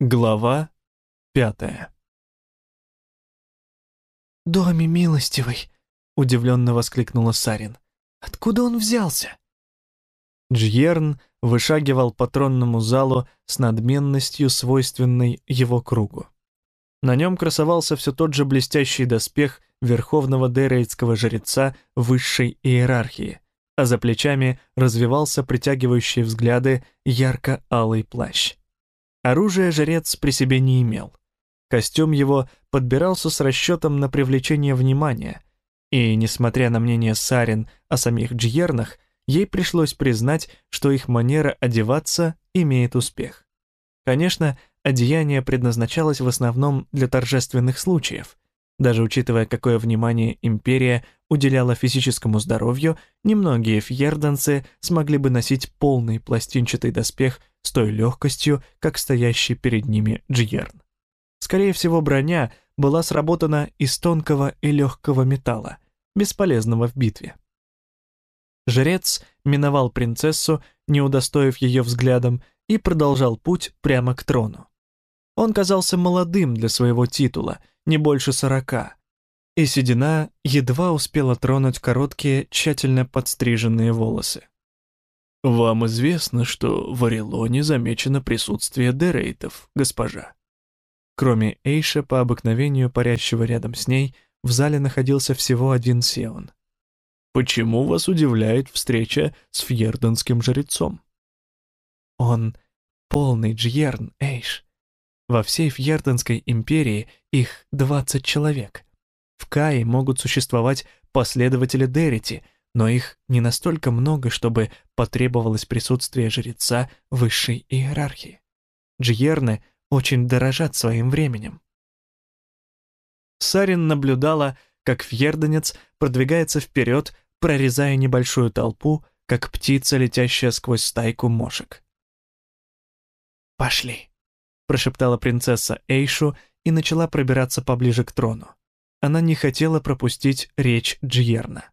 Глава пятая «Доми милостивый!» — удивленно воскликнула Сарин. «Откуда он взялся?» Джьерн вышагивал по тронному залу с надменностью, свойственной его кругу. На нем красовался все тот же блестящий доспех верховного дейрейтского жреца высшей иерархии, а за плечами развивался притягивающий взгляды ярко-алый плащ. Оружия жрец при себе не имел. Костюм его подбирался с расчетом на привлечение внимания, и, несмотря на мнение Сарин о самих джьернах, ей пришлось признать, что их манера одеваться имеет успех. Конечно, одеяние предназначалось в основном для торжественных случаев. Даже учитывая, какое внимание империя уделяла физическому здоровью, немногие фьерданцы смогли бы носить полный пластинчатый доспех с той легкостью, как стоящий перед ними Джиерн. Скорее всего, броня была сработана из тонкого и легкого металла, бесполезного в битве. Жрец миновал принцессу, не удостоив ее взглядом, и продолжал путь прямо к трону. Он казался молодым для своего титула, не больше сорока, и седина едва успела тронуть короткие, тщательно подстриженные волосы. «Вам известно, что в Орелоне замечено присутствие дерейтов, госпожа». Кроме Эйша, по обыкновению парящего рядом с ней, в зале находился всего один Сеон. «Почему вас удивляет встреча с фьерденским жрецом?» «Он полный джьерн, Эйш. Во всей Фьерденской империи их 20 человек. В Кае могут существовать последователи Дерити — но их не настолько много, чтобы потребовалось присутствие жреца высшей иерархии. Джиерны очень дорожат своим временем. Сарин наблюдала, как фьерденец продвигается вперед, прорезая небольшую толпу, как птица, летящая сквозь стайку мошек. «Пошли», — прошептала принцесса Эйшу и начала пробираться поближе к трону. Она не хотела пропустить речь Джиерна.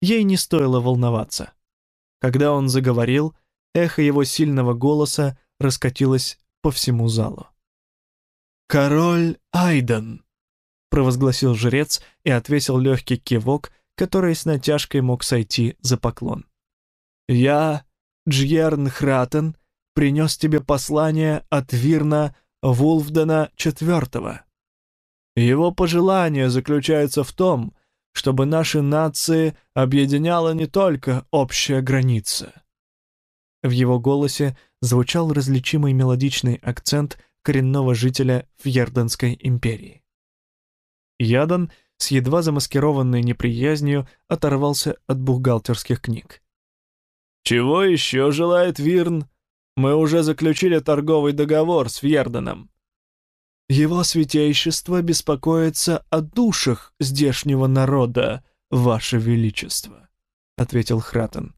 Ей не стоило волноваться. Когда он заговорил, эхо его сильного голоса раскатилось по всему залу. «Король Айден!» — провозгласил жрец и отвесил легкий кивок, который с натяжкой мог сойти за поклон. «Я, Джьерн Хратен, принес тебе послание от Вирна Вулфдена IV. Его пожелание заключается в том, чтобы наши нации объединяла не только общая граница. В его голосе звучал различимый мелодичный акцент коренного жителя Фьерденской империи. Ядан с едва замаскированной неприязнью оторвался от бухгалтерских книг. «Чего еще желает Вирн? Мы уже заключили торговый договор с Фьерденом. Его святейшество беспокоится о душах здешнего народа, ваше величество», — ответил Хратен.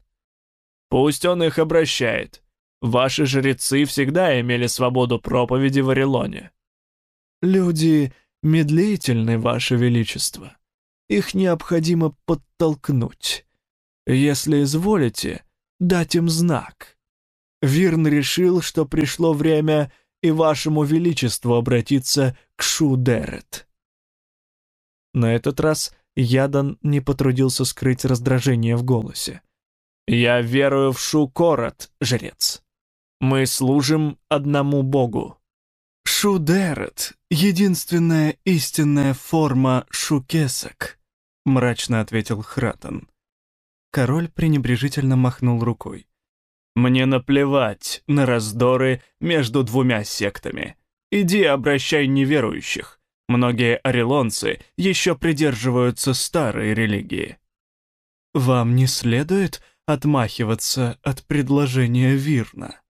«Пусть он их обращает. Ваши жрецы всегда имели свободу проповеди в Орелоне». «Люди медлительны, ваше величество. Их необходимо подтолкнуть. Если изволите, дать им знак». Вирн решил, что пришло время и вашему величеству обратиться к Шудерет». На этот раз Ядан не потрудился скрыть раздражение в голосе. «Я верую в Шукорот, жрец. Мы служим одному богу». «Шудерет — единственная истинная форма шукесок», — мрачно ответил Хратан. Король пренебрежительно махнул рукой. Мне наплевать на раздоры между двумя сектами. Иди обращай неверующих. Многие орелонцы еще придерживаются старой религии. Вам не следует отмахиваться от предложения Вирна,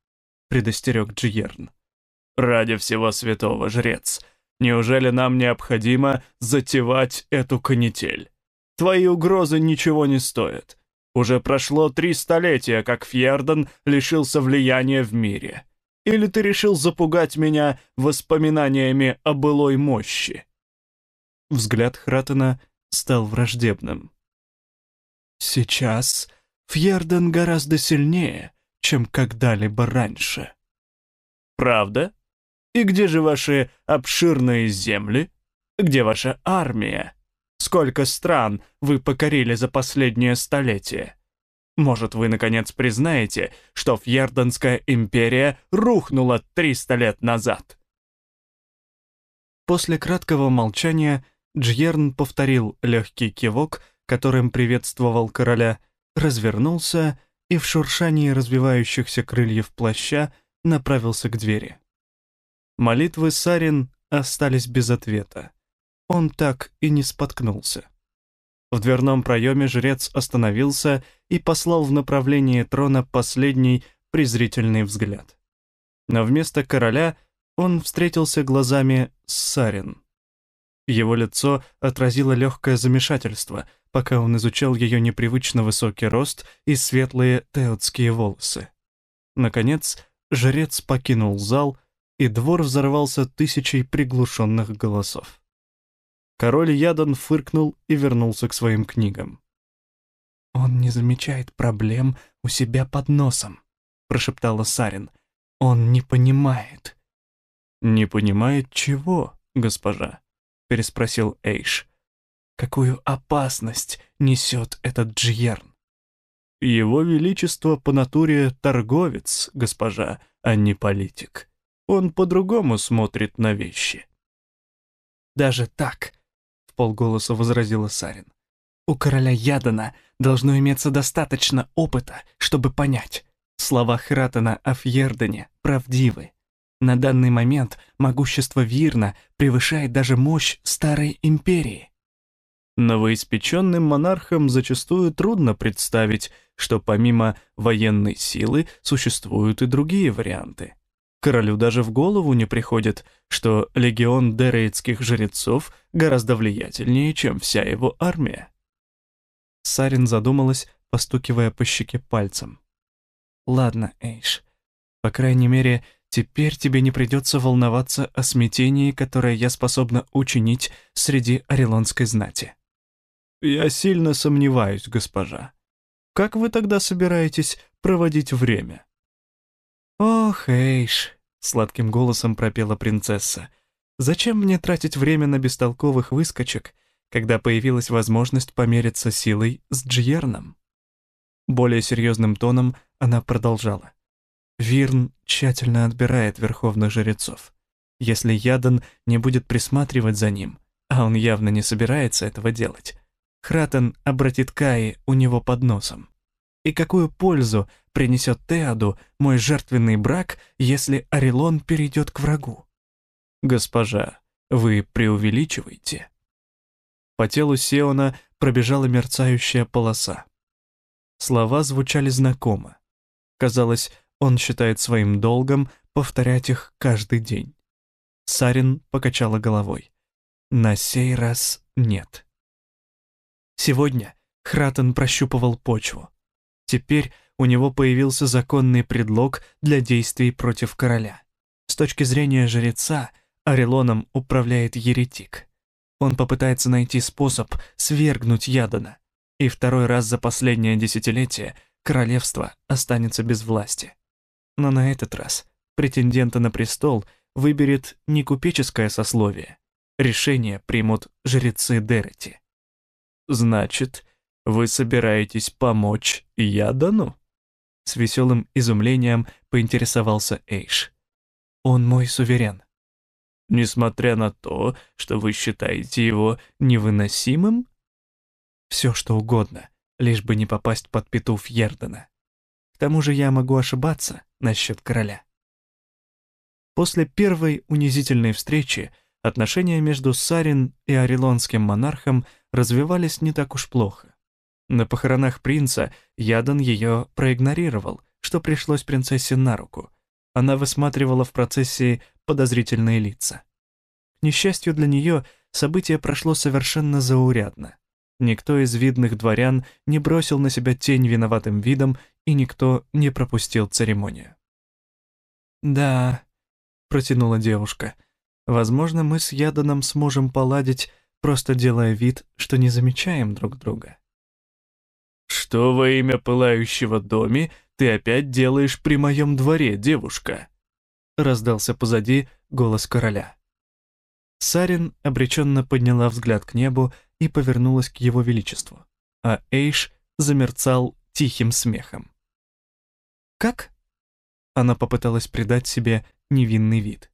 предостерег Джиерн. Ради всего святого, жрец, неужели нам необходимо затевать эту канитель? Твои угрозы ничего не стоят. Уже прошло три столетия, как Фьерден лишился влияния в мире. Или ты решил запугать меня воспоминаниями о былой мощи?» Взгляд Хратена стал враждебным. «Сейчас Фьерден гораздо сильнее, чем когда-либо раньше». «Правда? И где же ваши обширные земли? Где ваша армия? Сколько стран вы покорили за последнее столетие? Может, вы, наконец, признаете, что Фьерденская империя рухнула 300 лет назад?» После краткого молчания Джьерн повторил легкий кивок, которым приветствовал короля, развернулся и в шуршании развивающихся крыльев плаща направился к двери. Молитвы Сарин остались без ответа. Он так и не споткнулся. В дверном проеме жрец остановился и послал в направлении трона последний презрительный взгляд. Но вместо короля он встретился глазами с Сарин. Его лицо отразило легкое замешательство, пока он изучал ее непривычно высокий рост и светлые теотские волосы. Наконец, жрец покинул зал, и двор взорвался тысячей приглушенных голосов. Король Ядан фыркнул и вернулся к своим книгам. «Он не замечает проблем у себя под носом», — прошептала Сарин. «Он не понимает». «Не понимает чего, госпожа?» — переспросил Эйш. «Какую опасность несет этот Джиерн?» «Его Величество по натуре торговец, госпожа, а не политик. Он по-другому смотрит на вещи». «Даже так», — в полголоса возразила Сарин. «У короля Ядана должно иметься достаточно опыта, чтобы понять. Слова Хратена о Фьердене правдивы. На данный момент могущество Вирна превышает даже мощь Старой Империи. Новоиспеченным монархам зачастую трудно представить, что помимо военной силы существуют и другие варианты. Королю даже в голову не приходит, что легион дерейтских жрецов гораздо влиятельнее, чем вся его армия. Сарин задумалась, постукивая по щеке пальцем. «Ладно, Эйш, по крайней мере, Теперь тебе не придется волноваться о смятении, которое я способна учинить среди орелонской знати. Я сильно сомневаюсь, госпожа. Как вы тогда собираетесь проводить время? Ох, Эйш, сладким голосом пропела принцесса. Зачем мне тратить время на бестолковых выскочек, когда появилась возможность помериться силой с Джиерном? Более серьезным тоном она продолжала. Вирн тщательно отбирает верховных жрецов. Если Ядан не будет присматривать за ним, а он явно не собирается этого делать, Хратен обратит Каи у него под носом. И какую пользу принесет Теоду мой жертвенный брак, если Орелон перейдет к врагу? Госпожа, вы преувеличиваете. По телу Сеона пробежала мерцающая полоса. Слова звучали знакомо. Казалось, он считает своим долгом повторять их каждый день. Сарин покачала головой. На сей раз нет. Сегодня Хратен прощупывал почву. Теперь у него появился законный предлог для действий против короля. С точки зрения жреца, Орелоном управляет еретик. Он попытается найти способ свергнуть Ядана, и второй раз за последнее десятилетие королевство останется без власти. Но на этот раз претендента на престол выберет не купеческое сословие. Решение примут жрецы Дерети. «Значит, вы собираетесь помочь Ядану?» С веселым изумлением поинтересовался Эйш. «Он мой суверен». «Несмотря на то, что вы считаете его невыносимым?» «Все, что угодно, лишь бы не попасть под петух Ердена. К тому же я могу ошибаться насчет короля. После первой унизительной встречи отношения между Сарин и орелонским монархом развивались не так уж плохо. На похоронах принца Ядан ее проигнорировал, что пришлось принцессе на руку. Она высматривала в процессии подозрительные лица. К несчастью для нее, событие прошло совершенно заурядно. Никто из видных дворян не бросил на себя тень виноватым видом, и никто не пропустил церемонию. «Да», — протянула девушка, — «возможно, мы с Яданом сможем поладить, просто делая вид, что не замечаем друг друга». «Что во имя пылающего доме ты опять делаешь при моем дворе, девушка?» — раздался позади голос короля. Сарин обреченно подняла взгляд к небу и повернулась к его величеству, а Эйш замерцал тихим смехом. «Как?» Она попыталась придать себе невинный вид.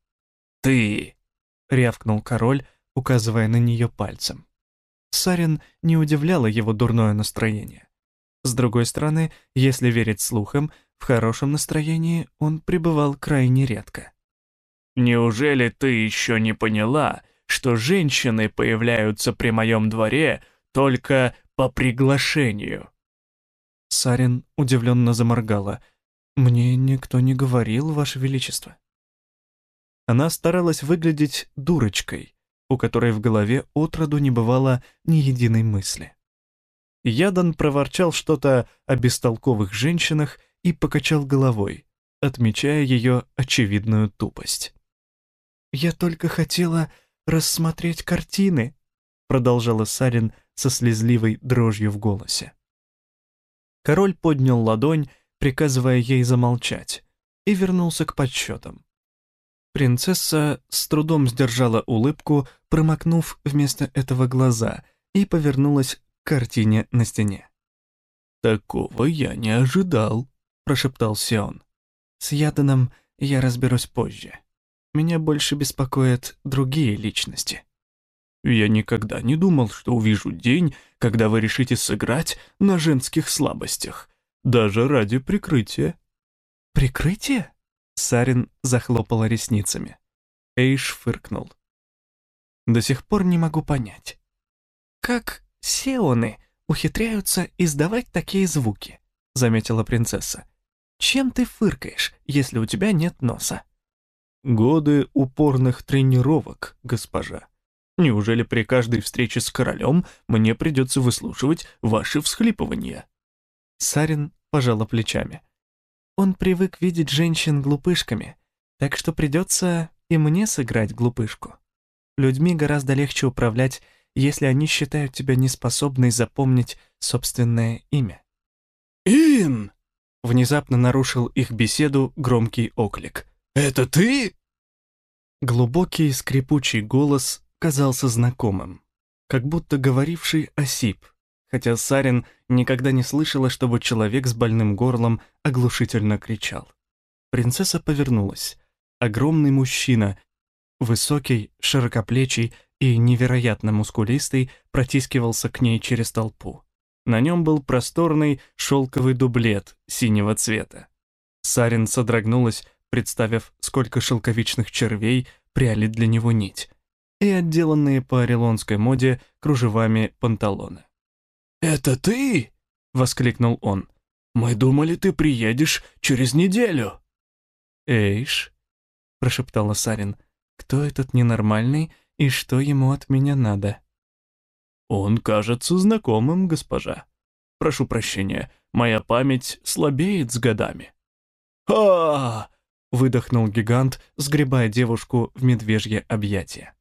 «Ты!» — рявкнул король, указывая на нее пальцем. Сарин не удивляло его дурное настроение. С другой стороны, если верить слухам, в хорошем настроении он пребывал крайне редко. «Неужели ты еще не поняла, что женщины появляются при моем дворе только по приглашению?» Сарин удивленно заморгала. «Мне никто не говорил, Ваше Величество». Она старалась выглядеть дурочкой, у которой в голове отроду не бывало ни единой мысли. Ядан проворчал что-то о бестолковых женщинах и покачал головой, отмечая ее очевидную тупость. «Я только хотела рассмотреть картины», продолжала Сарин со слезливой дрожью в голосе. Король поднял ладонь, приказывая ей замолчать, и вернулся к подсчетам. Принцесса с трудом сдержала улыбку, промокнув вместо этого глаза, и повернулась картине на стене. «Такого я не ожидал», — прошептал Сион. «С Яданом я разберусь позже. Меня больше беспокоят другие личности». «Я никогда не думал, что увижу день, когда вы решите сыграть на женских слабостях, даже ради прикрытия». «Прикрытие?» Сарин захлопала ресницами. Эйш фыркнул. «До сих пор не могу понять, как сеоны ухитряются издавать такие звуки?» заметила принцесса. «Чем ты фыркаешь, если у тебя нет носа?» «Годы упорных тренировок, госпожа. Неужели при каждой встрече с королем мне придется выслушивать ваши всхлипывания?» Сарин пожала плечами. Он привык видеть женщин глупышками, так что придется и мне сыграть глупышку. Людьми гораздо легче управлять, если они считают тебя неспособной запомнить собственное имя. «Ин!» — внезапно нарушил их беседу громкий оклик. «Это ты?» Глубокий скрипучий голос казался знакомым, как будто говоривший осип, хотя Сарин никогда не слышала, чтобы человек с больным горлом оглушительно кричал. Принцесса повернулась. Огромный мужчина, высокий, широкоплечий и невероятно мускулистый, протискивался к ней через толпу. На нем был просторный шелковый дублет синего цвета. Сарин содрогнулась, представив, сколько шелковичных червей пряли для него нить, и отделанные по орелонской моде кружевами панталоны. «Это ты?» — воскликнул он. «Мы думали, ты приедешь через неделю». «Эйш», — прошептала Сарин, — «кто этот ненормальный и что ему от меня надо?» «Он кажется знакомым, госпожа. Прошу прощения, моя память слабеет с годами». а выдохнул гигант, сгребая девушку в медвежье объятие.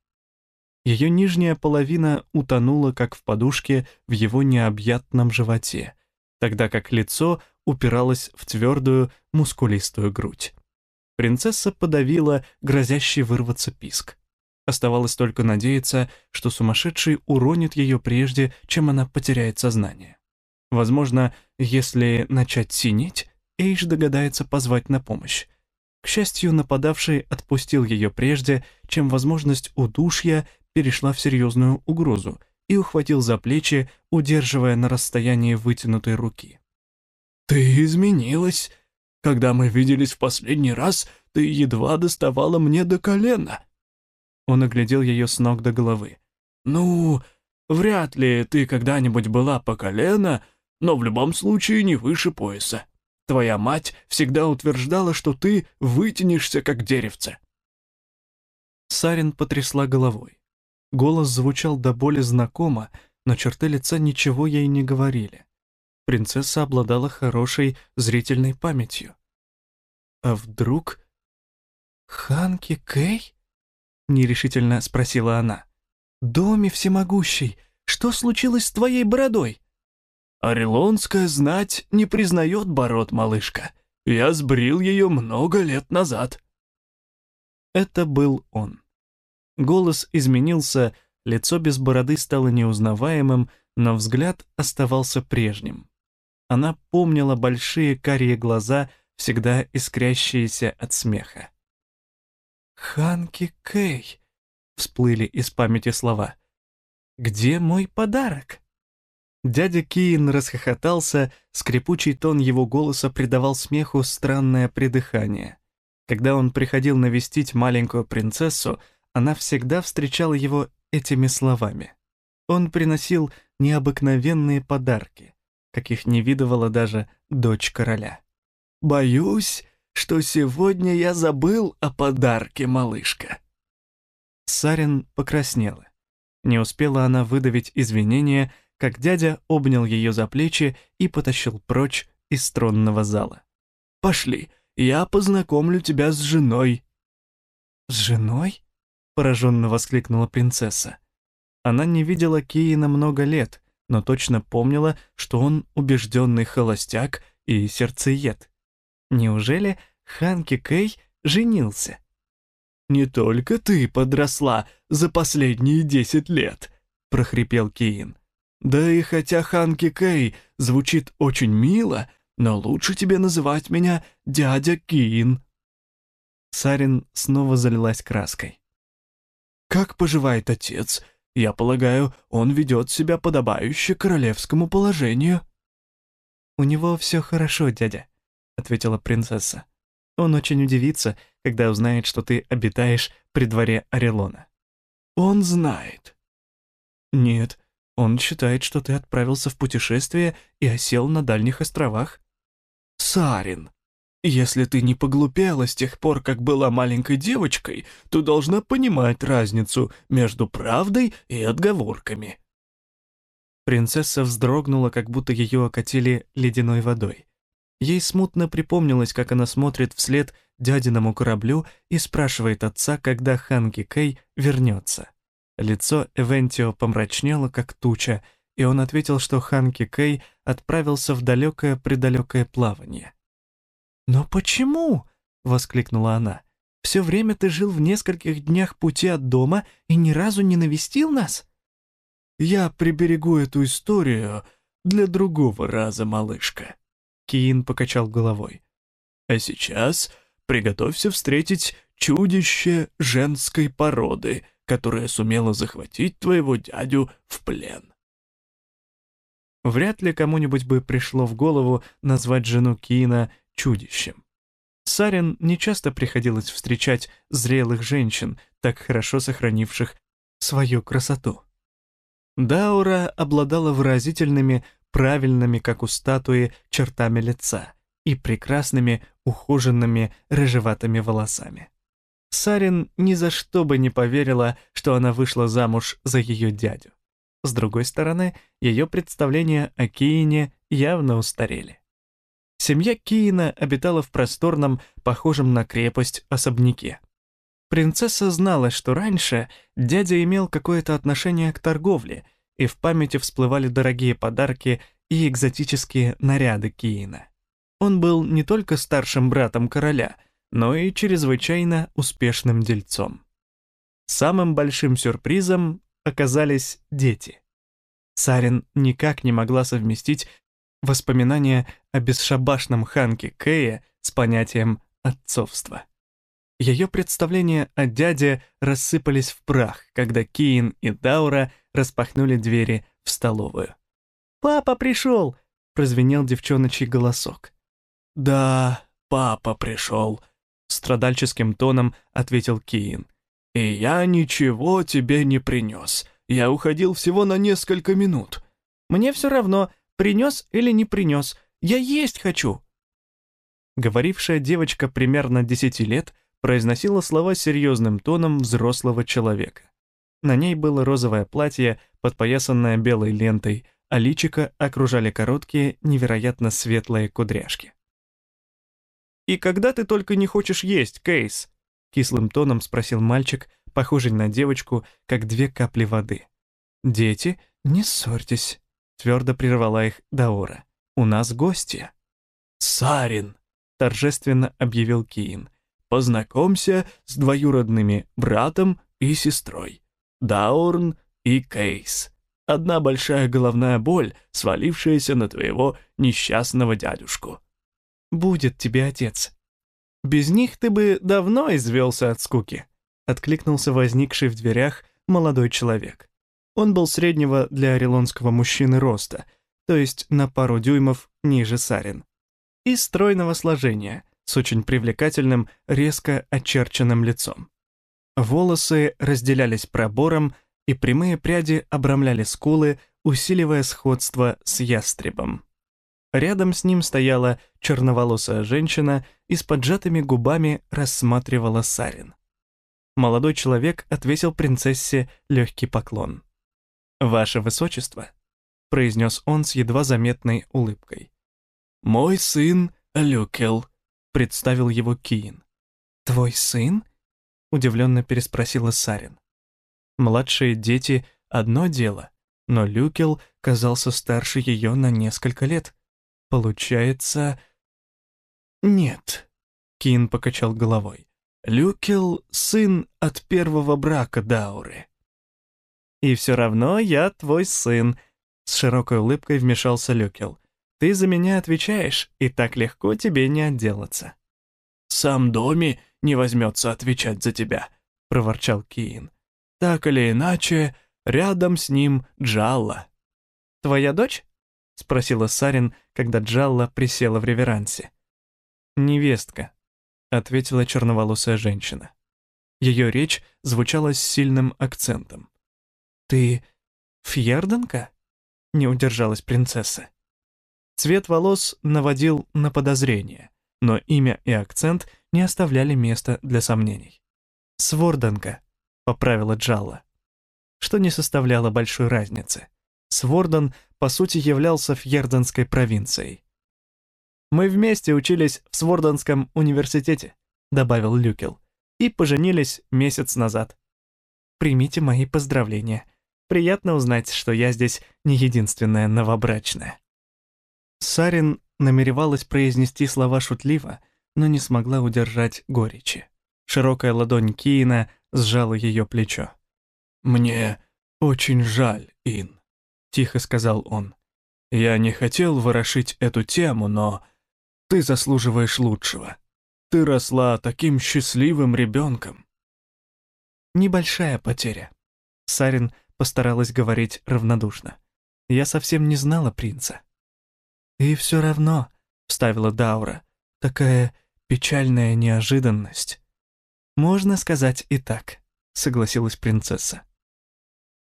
Ее нижняя половина утонула, как в подушке, в его необъятном животе, тогда как лицо упиралось в твердую, мускулистую грудь. Принцесса подавила грозящий вырваться писк. Оставалось только надеяться, что сумасшедший уронит ее прежде, чем она потеряет сознание. Возможно, если начать синеть, Эйш догадается позвать на помощь. К счастью, нападавший отпустил ее прежде, чем возможность удушья перешла в серьезную угрозу и ухватил за плечи, удерживая на расстоянии вытянутой руки. «Ты изменилась. Когда мы виделись в последний раз, ты едва доставала мне до колена». Он оглядел ее с ног до головы. «Ну, вряд ли ты когда-нибудь была по колено, но в любом случае не выше пояса. Твоя мать всегда утверждала, что ты вытянешься, как деревце». Сарин потрясла головой. Голос звучал до боли знакомо, но черты лица ничего ей не говорили. Принцесса обладала хорошей зрительной памятью. А вдруг... «Ханки Кэй?» — нерешительно спросила она. «Доми всемогущий, что случилось с твоей бородой?» «Орелонская знать не признает бород, малышка. Я сбрил ее много лет назад». Это был он. Голос изменился, лицо без бороды стало неузнаваемым, но взгляд оставался прежним. Она помнила большие карие глаза, всегда искрящиеся от смеха. «Ханки Кэй», — всплыли из памяти слова. «Где мой подарок?» Дядя Киин расхохотался, скрипучий тон его голоса придавал смеху странное придыхание. Когда он приходил навестить маленькую принцессу, она всегда встречала его этими словами. Он приносил необыкновенные подарки, каких не видывала даже дочь короля. «Боюсь, что сегодня я забыл о подарке, малышка». Сарин покраснела. Не успела она выдавить извинения, как дядя обнял ее за плечи и потащил прочь из тронного зала. «Пошли, я познакомлю тебя с женой». «С женой?» — пораженно воскликнула принцесса. Она не видела Киина много лет, но точно помнила, что он убежденный холостяк и сердцеед. Неужели Ханки Кэй женился? «Не только ты подросла за последние десять лет», — прохрипел Киин. «Да и хотя Ханки Кэй звучит очень мило, но лучше тебе называть меня дядя Киин». Сарин снова залилась краской. «Как поживает отец? Я полагаю, он ведет себя подобающе королевскому положению». «У него все хорошо, дядя», — ответила принцесса. «Он очень удивится, когда узнает, что ты обитаешь при дворе Орелона». «Он знает». «Нет, он считает, что ты отправился в путешествие и осел на дальних островах». «Сарин, если ты не поглупела с тех пор, как была маленькой девочкой, то должна понимать разницу между правдой и отговорками». Принцесса вздрогнула, как будто ее окатили ледяной водой. Ей смутно припомнилось, как она смотрит вслед дядиному кораблю и спрашивает отца, когда Ханги Кэй вернется. Лицо Эвентио помрачнело, как туча, и он ответил, что Ханки Кэй отправился в далекое-предалекое плавание. «Но почему?» — воскликнула она. «Все время ты жил в нескольких днях пути от дома и ни разу не навестил нас?» «Я приберегу эту историю для другого раза, малышка», — Киин покачал головой. «А сейчас приготовься встретить чудище женской породы, которое сумело захватить твоего дядю в плен». Вряд ли кому-нибудь бы пришло в голову назвать жену Киина чудищем. Сарин нечасто приходилось встречать зрелых женщин, так хорошо сохранивших свою красоту. Даура обладала выразительными, правильными, как у статуи, чертами лица и прекрасными, ухоженными, рыжеватыми волосами. Сарин ни за что бы не поверила, что она вышла замуж за ее дядю. С другой стороны, ее представления о Киине явно устарели. Семья Киина обитала в просторном, похожем на крепость, особняке. Принцесса знала, что раньше дядя имел какое-то отношение к торговле, и в памяти всплывали дорогие подарки и экзотические наряды Киина. Он был не только старшим братом короля, но и чрезвычайно успешным дельцом. Самым большим сюрпризом оказались дети. Сарин никак не могла совместить воспоминания о бесшабашном Ханке Кэе с понятием отцовства. Ее представления о дяде рассыпались в прах, когда Киин и Даура распахнули двери в столовую. «Папа пришел!» — прозвенел девчоночий голосок. «Да, папа пришел», — страдальческим тоном ответил Киин. «И я ничего тебе не принес. Я уходил всего на несколько минут». «Мне все равно, принес или не принес. Я есть хочу!» Говорившая девочка примерно десяти лет произносила слова серьезным тоном взрослого человека. На ней было розовое платье, подпоясанное белой лентой, а личико окружали короткие, невероятно светлые кудряшки. «И когда ты только не хочешь есть, Кейс?» — кислым тоном спросил мальчик, похожий на девочку, как две капли воды. «Дети, не ссорьтесь», Твердо прервала их Даора. «У нас гости». «Сарин!» — торжественно объявил Киин. Познакомься с двоюродными братом и сестрой, Даурн и Кейс. Одна большая головная боль, свалившаяся на твоего несчастного дядюшку. Будет тебе отец. Без них ты бы давно извелся от скуки, откликнулся возникший в дверях молодой человек. Он был среднего для орелонского мужчины роста, то есть на пару дюймов ниже Сарин. И стройного сложения, с очень привлекательным, резко очерченным лицом. Волосы разделялись пробором, и прямые пряди обрамляли скулы, усиливая сходство с ястребом. Рядом с ним стояла черноволосая женщина и с поджатыми губами рассматривала Сарин. Молодой человек отвесил принцессе легкий поклон. «Ваше высочество», — произнес он с едва заметной улыбкой. «Мой сын Люкел», — представил его Киин. «Твой сын?» — удивленно переспросила Сарин. Младшие дети — одно дело, но Люкел казался старше ее на несколько лет. Получается... Нет, Кин покачал головой. Люкел — сын от первого брака Дауры. «И все равно я твой сын», — с широкой улыбкой вмешался Люкел. «Ты за меня отвечаешь, и так легко тебе не отделаться». «Сам Доми не возьмется отвечать за тебя», — проворчал Киин. «Так или иначе, рядом с ним Джалла». «Твоя дочь?» — спросила Сарин, когда Джалла присела в реверансе. «Невестка», — ответила черноволосая женщина. Ее речь звучала с сильным акцентом. «Ты фьерденка?» — не удержалась принцесса. Цвет волос наводил на подозрение, но имя и акцент не оставляли места для сомнений. «Сворденка», — поправила Джалла, что не составляло большой разницы. Сворден, по сути, являлся фьерденской провинцией. «Мы вместе учились в Сворденском университете», — добавил Люкел, «и поженились месяц назад. Примите мои поздравления. Приятно узнать, что я здесь не единственная новобрачная». Сарин намеревалась произнести слова шутливо, но не смогла удержать горечи. Широкая ладонь Киина сжала ее плечо. «Мне очень жаль, Ин», — тихо сказал он. «Я не хотел ворошить эту тему, но ты заслуживаешь лучшего. Ты росла таким счастливым ребенком. Небольшая потеря. Сарин постаралась говорить равнодушно. Я совсем не знала принца. И все равно, вставила Даура, такая печальная неожиданность. Можно сказать и так, согласилась принцесса.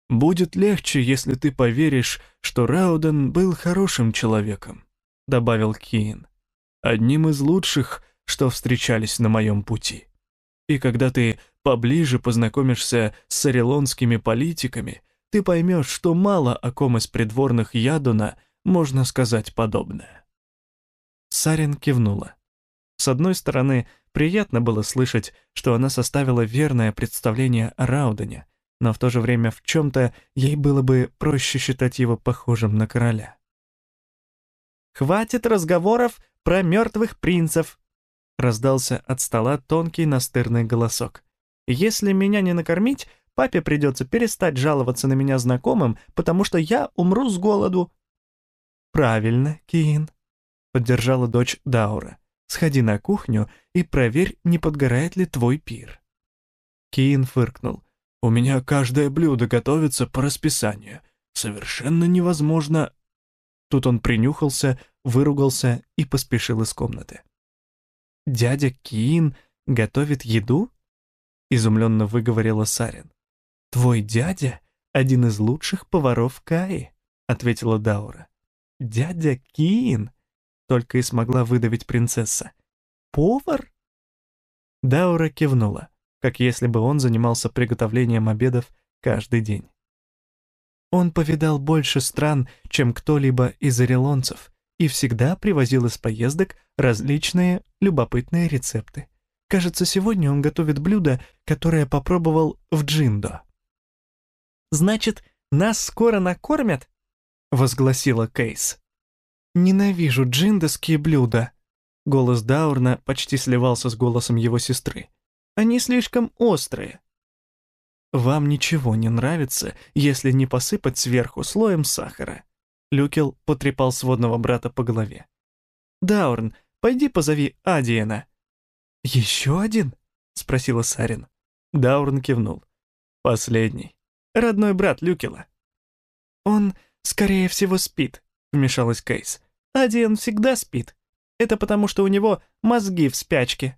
«Будет легче, если ты поверишь, что Рауден был хорошим человеком», — добавил Киин одним из лучших, что встречались на моем пути. И когда ты поближе познакомишься с орелонскими политиками, ты поймешь, что мало о ком из придворных Ядуна можно сказать подобное. Сарин кивнула. С одной стороны, приятно было слышать, что она составила верное представление о Раудене, но в то же время в чем-то ей было бы проще считать его похожим на короля. «Хватит разговоров про мертвых принцев!» Раздался от стола тонкий настырный голосок. «Если меня не накормить, папе придется перестать жаловаться на меня знакомым, потому что я умру с голоду». «Правильно, Киин», — поддержала дочь Даура. «Сходи на кухню и проверь, не подгорает ли твой пир». Киин фыркнул. «У меня каждое блюдо готовится по расписанию. Совершенно невозможно...» Тут он принюхался, выругался и поспешил из комнаты. «Дядя Киин готовит еду?» — изумленно выговорила Сарин. «Твой дядя — один из лучших поваров Каи», — ответила Даура. «Дядя Киин?» — только и смогла выдавить принцесса. «Повар?» Даура кивнула, как если бы он занимался приготовлением обедов каждый день. Он повидал больше стран, чем кто-либо из орелонцев, и всегда привозил из поездок различные любопытные рецепты. Кажется, сегодня он готовит блюдо, которое попробовал в Джиндо. «Значит, нас скоро накормят?» — возгласила Кейс. «Ненавижу джиндоские блюда», Голос Даурна почти сливался с голосом его сестры. «Они слишком острые». «Вам ничего не нравится, если не посыпать сверху слоем сахара?» Люкел потрепал сводного брата по голове. «Даурн, пойди позови Адиена». «Еще один?» — спросила Сарин. Даурн кивнул. «Последний. Родной брат Люкела». «Он, скорее всего, спит», — вмешалась Кейс. «Адиен всегда спит. Это потому, что у него мозги в спячке».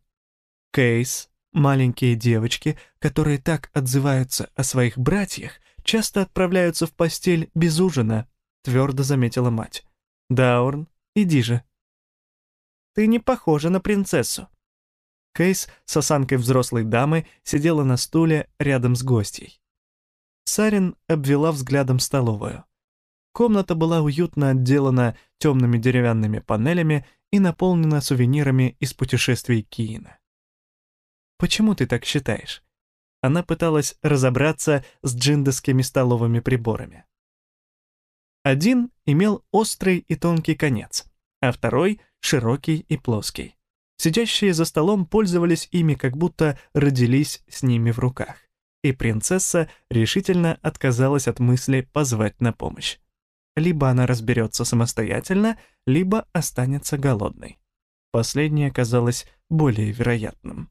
Кейс, маленькие девочки, которые так отзываются о своих братьях, часто отправляются в постель без ужина, твердо заметила мать. Даурн, иди же. Ты не похожа на принцессу. Кейс с осанкой взрослой дамы сидела на стуле рядом с гостьей. Сарин обвела взглядом столовую. Комната была уютно отделана темными деревянными панелями и наполнена сувенирами из путешествий Киина. «Почему ты так считаешь?» Она пыталась разобраться с джиндовскими столовыми приборами. Один имел острый и тонкий конец, а второй — широкий и плоский. Сидящие за столом пользовались ими, как будто родились с ними в руках. И принцесса решительно отказалась от мысли позвать на помощь. Либо она разберется самостоятельно, либо останется голодной. Последнее казалось более вероятным.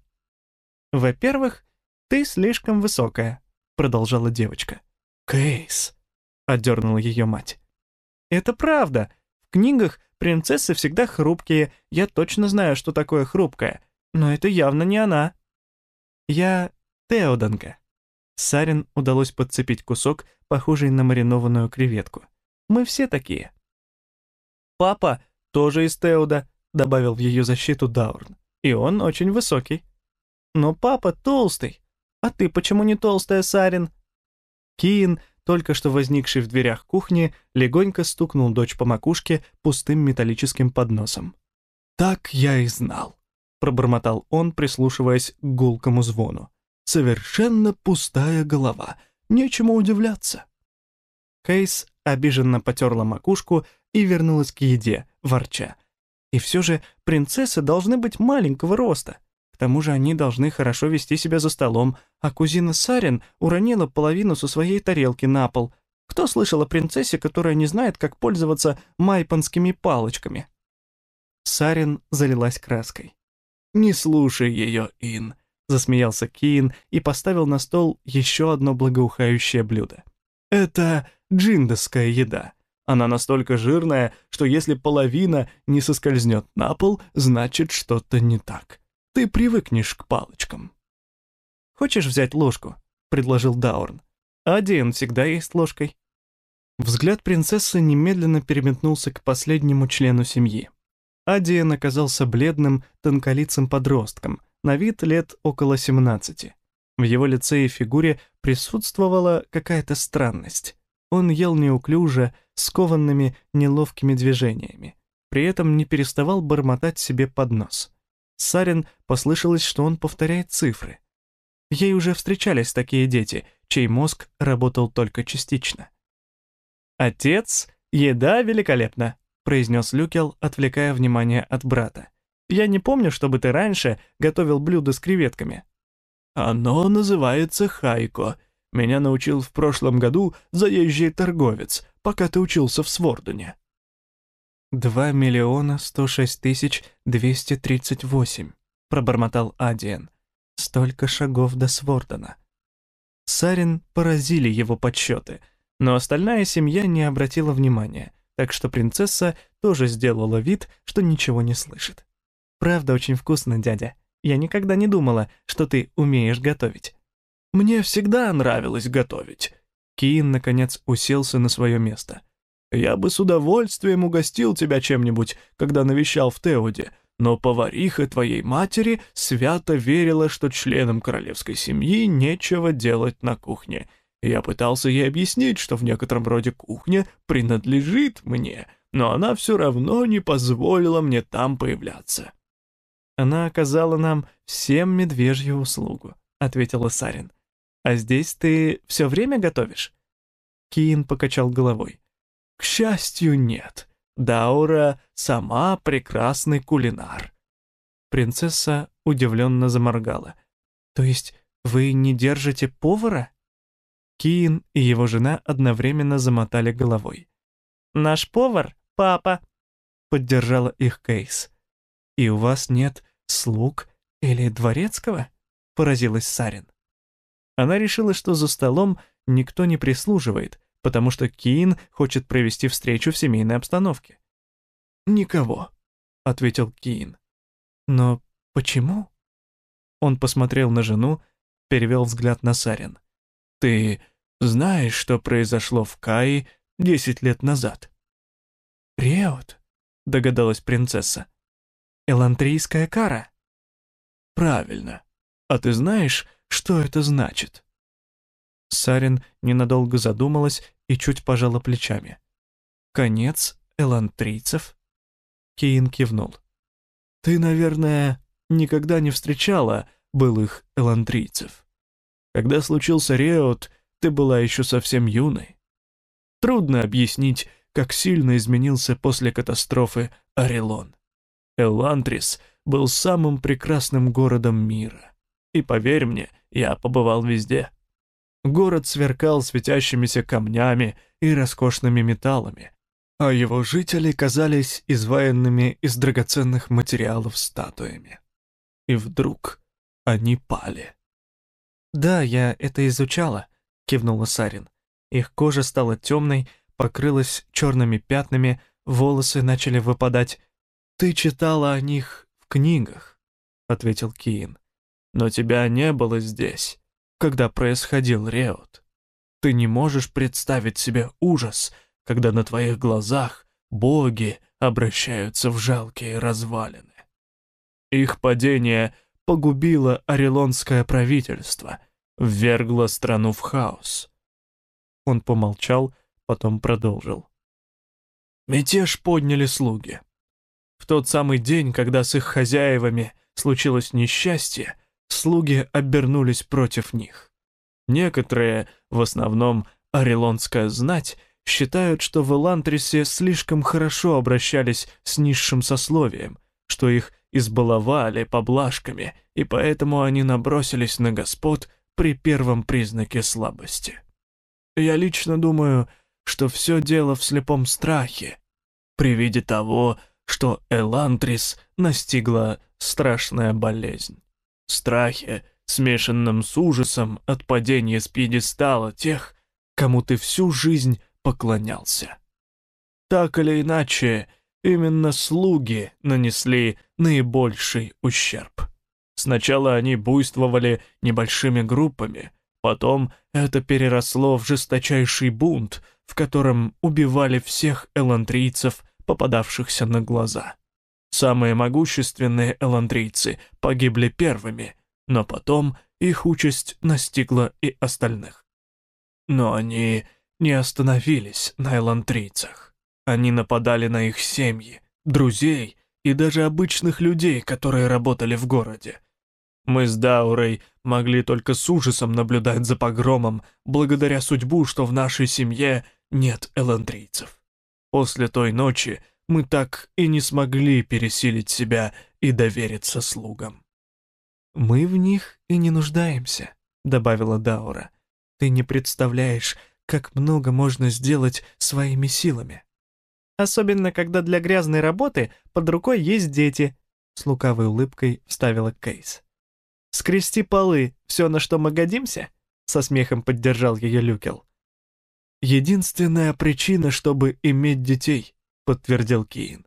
«Во-первых, ты слишком высокая», — продолжала девочка. «Кейс», — отдернула ее мать. «Это правда. В книгах принцессы всегда хрупкие. Я точно знаю, что такое хрупкое. Но это явно не она». «Я Теоданка». Сарин удалось подцепить кусок, похожий на маринованную креветку. Мы все такие». «Папа тоже из Теуда», — добавил в ее защиту Даурн. «И он очень высокий». «Но папа толстый. А ты почему не толстая, Сарин?» Киин, только что возникший в дверях кухни, легонько стукнул дочь по макушке пустым металлическим подносом. «Так я и знал», — пробормотал он, прислушиваясь к гулкому звону. «Совершенно пустая голова. Нечему удивляться». Кейс обиженно потерла макушку и вернулась к еде, ворча. И все же принцессы должны быть маленького роста. К тому же они должны хорошо вести себя за столом, а кузина Сарин уронила половину со своей тарелки на пол. Кто слышал о принцессе, которая не знает, как пользоваться майпанскими палочками? Сарин залилась краской. «Не слушай ее, Ин», — засмеялся Киин и поставил на стол еще одно благоухающее блюдо. «Это джиндовская еда. Она настолько жирная, что если половина не соскользнет на пол, значит что-то не так. Ты привыкнешь к палочкам. «Хочешь взять ложку?» — предложил Даурн. «Адиен всегда есть ложкой». Взгляд принцессы немедленно переметнулся к последнему члену семьи. Адиен оказался бледным, тонколицым подростком, на вид лет около 17. В его лице и фигуре присутствовала какая-то странность. Он ел неуклюже, скованными, неловкими движениями. При этом не переставал бормотать себе под нос. Сарин послышалось, что он повторяет цифры. Ей уже встречались такие дети, чей мозг работал только частично. «Отец, еда великолепна», — произнес Люкел, отвлекая внимание от брата. «Я не помню, чтобы ты раньше готовил блюдо с креветками». «Оно называется хайко», меня научил в прошлом году заезжий торговец, пока ты учился в Свордоне». «Два миллиона сто шесть тысяч двести тридцать восемь», — пробормотал Адиен. «Столько шагов до Свордона». Сарин поразили его подсчеты, но остальная семья не обратила внимания, так что принцесса тоже сделала вид, что ничего не слышит. «Правда очень вкусно, дядя. Я никогда не думала, что ты умеешь готовить». Мне всегда нравилось готовить». Киин, наконец, уселся на свое место. «Я бы с удовольствием угостил тебя чем-нибудь, когда навещал в Теоде, но повариха твоей матери свято верила, что членам королевской семьи нечего делать на кухне. Я пытался ей объяснить, что в некотором роде кухня принадлежит мне, но она все равно не позволила мне там появляться». «Она оказала нам всем медвежью услугу», — ответила Сарин. А здесь ты все время готовишь?» Киин покачал головой. «К счастью, нет. Даура сама прекрасный кулинар. Принцесса удивленно заморгала. «То есть вы не держите повара?» Киин и его жена одновременно замотали головой. «Наш повар — папа», — поддержала их Кейс. «И у вас нет слуг или дворецкого?» — поразилась Сарин. Она решила, что за столом никто не прислуживает, потому что Киин хочет провести встречу в семейной обстановке. «Никого», — ответил Киин. «Но почему?» Он посмотрел на жену, перевел взгляд на Сарин. «Ты знаешь, что произошло в Каи десять лет назад?» «Реот», — догадалась принцесса. «Элантрийская кара». «Правильно. А ты знаешь, что это значит?» Сарин ненадолго задумалась и чуть пожала плечами. «Конец элантрийцев?» Кейн кивнул. «Ты, наверное, никогда не встречала былых элантрийцев. Когда случился Реот, ты была еще совсем юной. Трудно объяснить, как сильно изменился после катастрофы Орелон. Элантрис был самым прекрасным городом мира. И поверь мне, я побывал везде. Город сверкал светящимися камнями и роскошными металлами, а его жители казались изваянными из драгоценных материалов статуями. И вдруг они пали. «Да, я это изучала», — кивнула Сарин. Их кожа стала темной, покрылась черными пятнами, волосы начали выпадать. «Ты читала о них в книгах», — ответил Киин. «Но тебя не было здесь когда происходил реут. Ты не можешь представить себе ужас, когда на твоих глазах боги обращаются в жалкие развалины. Их падение погубило орелонское правительство, ввергло страну в хаос. Он помолчал, потом продолжил. Мятеж подняли слуги. В тот самый день, когда с их хозяевами случилось несчастье, слуги обернулись против них. Некоторые, в основном орелонская знать, считают, что в Элантрисе слишком хорошо обращались с низшим сословием, что их избаловали поблажками, и поэтому они набросились на господ при первом признаке слабости. Я лично думаю, что все дело в слепом страхе, при виде того, что Элантрис настигла страшная болезнь страхе, смешанном с ужасом от падения с пьедестала тех, кому ты всю жизнь поклонялся. Так или иначе, именно слуги нанесли наибольший ущерб. Сначала они буйствовали небольшими группами, потом это переросло в жесточайший бунт, в котором убивали всех элантрийцев, попадавшихся на глаза. Самые могущественные эландрийцы погибли первыми, но потом их участь настигла и остальных. Но они не остановились на элантрийцах. Они нападали на их семьи, друзей и даже обычных людей, которые работали в городе. Мы с Даурой могли только с ужасом наблюдать за погромом, благодаря судьбу, что в нашей семье нет эландрийцев. После той ночи мы так и не смогли пересилить себя и довериться слугам. «Мы в них и не нуждаемся», — добавила Даура. «Ты не представляешь, как много можно сделать своими силами». «Особенно, когда для грязной работы под рукой есть дети», — с лукавой улыбкой вставила Кейс. «Скрести полы — все, на что мы годимся?» — со смехом поддержал ее Люкел. «Единственная причина, чтобы иметь детей», подтвердил Кейн.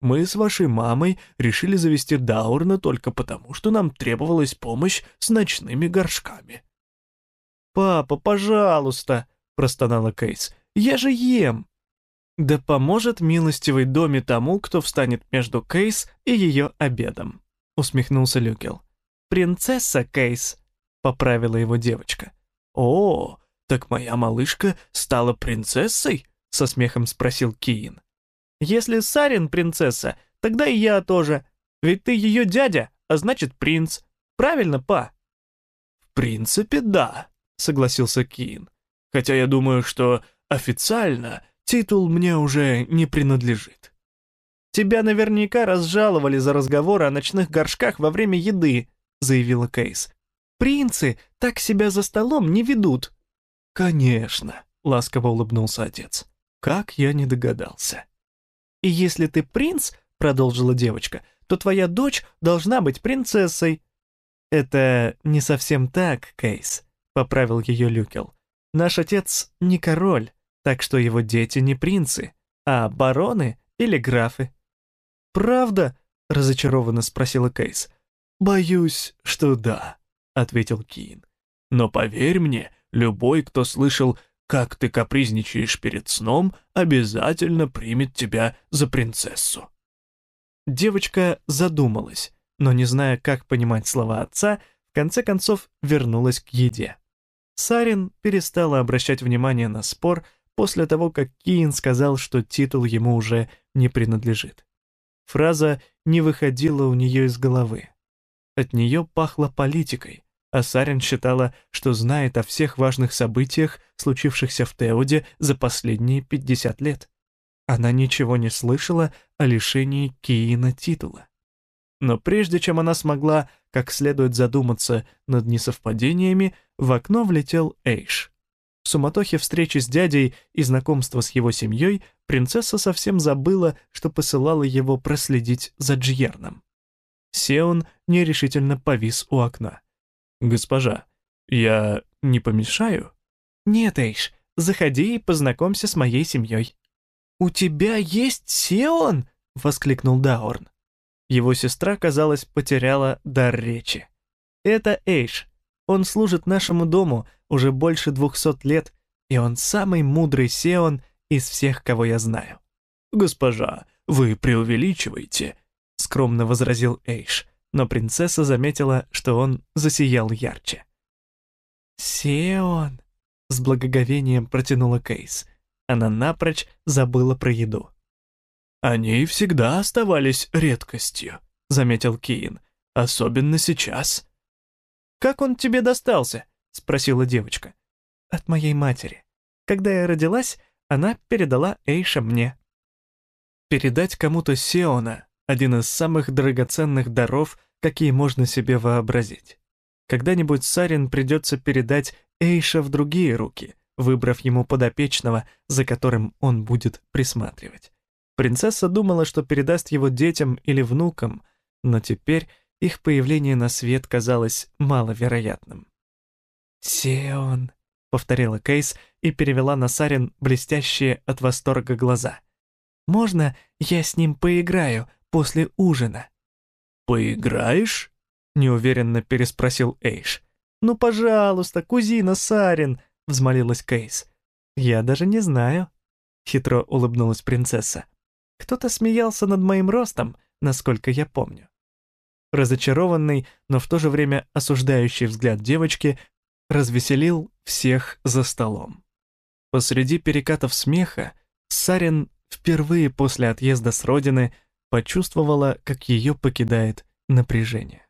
Мы с вашей мамой решили завести Даурна только потому, что нам требовалась помощь с ночными горшками. «Папа, пожалуйста!» — простонала Кейс. «Я же ем!» «Да поможет милостивый доме тому, кто встанет между Кейс и ее обедом», — усмехнулся Люкел. «Принцесса Кейс», — поправила его девочка. «О, так моя малышка стала принцессой?» — со смехом спросил Киин. Если Сарин принцесса, тогда и я тоже. Ведь ты ее дядя, а значит принц. Правильно, па?» «В принципе, да», — согласился Кин. «Хотя я думаю, что официально титул мне уже не принадлежит». Тебя наверняка разжаловали за разговоры о ночных горшках во время еды», заявила Кейс. «Принцы так себя за столом не ведут». «Конечно», — ласково улыбнулся отец. «Как я не догадался». «И если ты принц», — продолжила девочка, «то твоя дочь должна быть принцессой». «Это не совсем так, Кейс», — поправил ее Люкел. «Наш отец не король, так что его дети не принцы, а бароны или графы». «Правда?» — разочарованно спросила Кейс. «Боюсь, что да», — ответил Киин. «Но поверь мне, любой, кто слышал, как ты капризничаешь перед сном, обязательно примет тебя за принцессу». Девочка задумалась, но, не зная, как понимать слова отца, в конце концов вернулась к еде. Сарин перестала обращать внимание на спор после того, как Киин сказал, что титул ему уже не принадлежит. Фраза не выходила у нее из головы. От нее пахло политикой, а Сарин считала, что знает о всех важных событиях, случившихся в Теоде за последние 50 лет. Она ничего не слышала о лишении Киина титула. Но прежде чем она смогла как следует задуматься над несовпадениями, в окно влетел Эйш. В суматохе встречи с дядей и знакомства с его семьей принцесса совсем забыла, что посылала его проследить за Джьерном. Сеон нерешительно повис у окна. «Госпожа, я не помешаю?» «Нет, Эйш, заходи и познакомься с моей семьей». «У тебя есть Сеон?» — воскликнул Даорн. Его сестра, казалось, потеряла дар речи. «Это Эйш. Он служит нашему дому уже больше двухсот лет, и он самый мудрый Сеон из всех, кого я знаю». «Госпожа, вы преувеличиваете», — скромно возразил Эйш, но принцесса заметила, что он засиял ярче. «Сеон», — с благоговением протянула Кейс. Она напрочь забыла про еду. «Они всегда оставались редкостью», — заметил Киин, — «особенно сейчас». «Как он тебе достался?» — спросила девочка. «От моей матери. Когда я родилась, она передала Эйша мне». Передать кому-то Сеона — один из самых драгоценных даров, какие можно себе вообразить. Когда-нибудь Сарин придется передать Эйша в другие руки, выбрав ему подопечного, за которым он будет присматривать. Принцесса думала, что передаст его детям или внукам, но теперь их появление на свет казалось маловероятным. «Сеон», — повторила Кейс и перевела на Сарин блестящие от восторга глаза. «Можно я с ним поиграю после ужина?» «Поиграешь?» — неуверенно переспросил Эйш. «Ну, пожалуйста, кузина Сарин», — взмолилась Кейс. «Я даже не знаю», — хитро улыбнулась принцесса. «Кто-то смеялся над моим ростом, насколько я помню». Разочарованный, но в то же время осуждающий взгляд девочки развеселил всех за столом. Посреди перекатов смеха Сарин впервые после отъезда с родины почувствовала, как ее покидает напряжение.